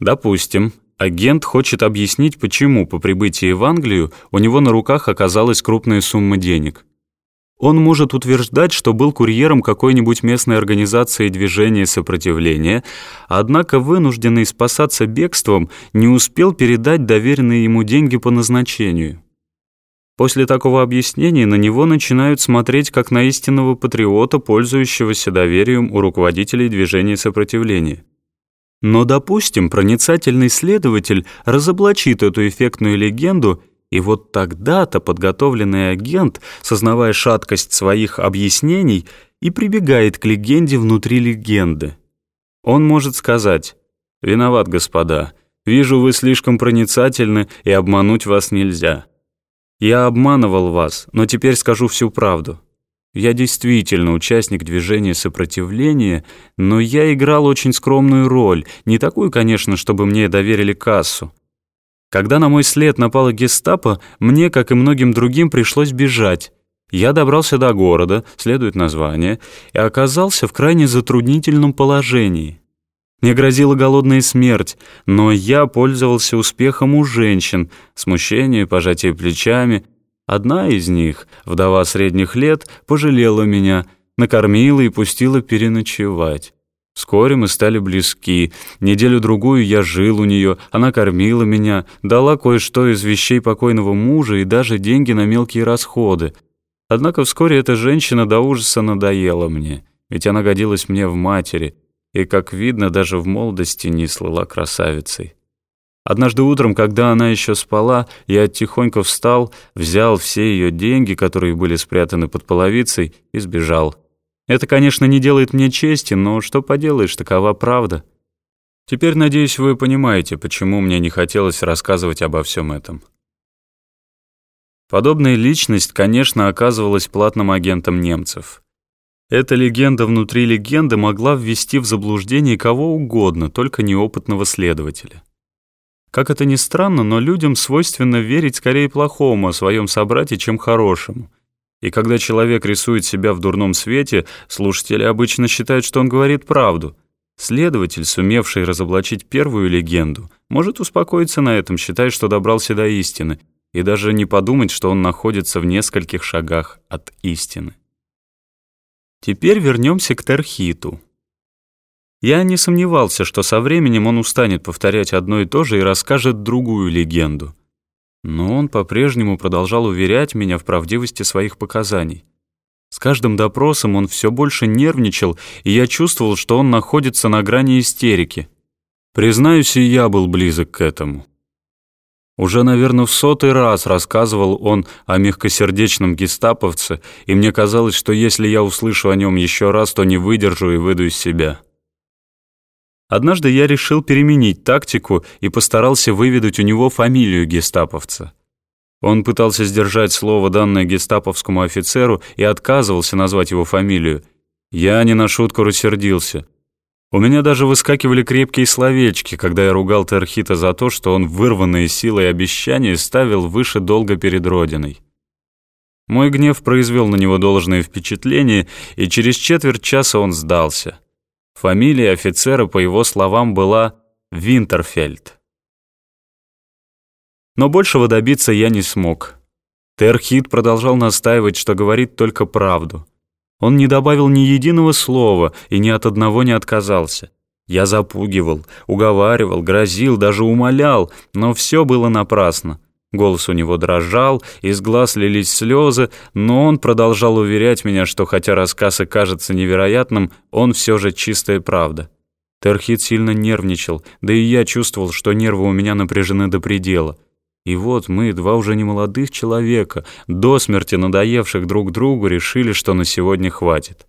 Допустим, агент хочет объяснить, почему по прибытии в Англию у него на руках оказалась крупная сумма денег. Он может утверждать, что был курьером какой-нибудь местной организации движения сопротивления, однако вынужденный спасаться бегством не успел передать доверенные ему деньги по назначению. После такого объяснения на него начинают смотреть как на истинного патриота, пользующегося доверием у руководителей движения сопротивления. Но, допустим, проницательный следователь разоблачит эту эффектную легенду и вот тогда-то подготовленный агент, сознавая шаткость своих объяснений, и прибегает к легенде внутри легенды. Он может сказать «Виноват, господа, вижу, вы слишком проницательны, и обмануть вас нельзя. Я обманывал вас, но теперь скажу всю правду. Я действительно участник движения сопротивления, но я играл очень скромную роль, не такую, конечно, чтобы мне доверили кассу. Когда на мой след напала гестапо, мне, как и многим другим, пришлось бежать. Я добрался до города, следует название, и оказался в крайне затруднительном положении. Мне грозила голодная смерть, но я пользовался успехом у женщин, смущение, пожатие плечами. Одна из них, вдова средних лет, пожалела меня, накормила и пустила переночевать. Вскоре мы стали близки. Неделю-другую я жил у нее, она кормила меня, дала кое-что из вещей покойного мужа и даже деньги на мелкие расходы. Однако вскоре эта женщина до ужаса надоела мне, ведь она годилась мне в матери, и, как видно, даже в молодости не слыла красавицей. Однажды утром, когда она еще спала, я тихонько встал, взял все ее деньги, которые были спрятаны под половицей, и сбежал. Это, конечно, не делает мне чести, но что поделаешь, такова правда. Теперь, надеюсь, вы понимаете, почему мне не хотелось рассказывать обо всем этом. Подобная личность, конечно, оказывалась платным агентом немцев. Эта легенда внутри легенды могла ввести в заблуждение кого угодно, только неопытного следователя. Как это ни странно, но людям свойственно верить скорее плохому о своем собрате, чем хорошему — и когда человек рисует себя в дурном свете, слушатели обычно считают, что он говорит правду. Следователь, сумевший разоблачить первую легенду, может успокоиться на этом, считая, что добрался до истины, и даже не подумать, что он находится в нескольких шагах от истины. Теперь вернемся к Терхиту. Я не сомневался, что со временем он устанет повторять одно и то же и расскажет другую легенду — но он по-прежнему продолжал уверять меня в правдивости своих показаний. С каждым допросом он все больше нервничал, и я чувствовал, что он находится на грани истерики. Признаюсь, и я был близок к этому. Уже, наверное, в сотый раз рассказывал он о мягкосердечном гестаповце, и мне казалось, что если я услышу о нем еще раз, то не выдержу и выйду из себя. Однажды я решил переменить тактику и постарался выведать у него фамилию гестаповца. Он пытался сдержать слово, данное гестаповскому офицеру, и отказывался назвать его фамилию. Я не на шутку рассердился. У меня даже выскакивали крепкие словечки, когда я ругал Терхита за то, что он вырванные силой обещания ставил выше долга перед Родиной. Мой гнев произвел на него должное впечатление, и через четверть часа он сдался. Фамилия офицера, по его словам, была Винтерфельд. Но большего добиться я не смог. Терхит продолжал настаивать, что говорит только правду. Он не добавил ни единого слова и ни от одного не отказался. Я запугивал, уговаривал, грозил, даже умолял, но все было напрасно. Голос у него дрожал, из глаз лились слезы, но он продолжал уверять меня, что хотя рассказ и кажется невероятным, он все же чистая правда. Терхит сильно нервничал, да и я чувствовал, что нервы у меня напряжены до предела. И вот мы, два уже немолодых человека, до смерти надоевших друг другу, решили, что на сегодня хватит.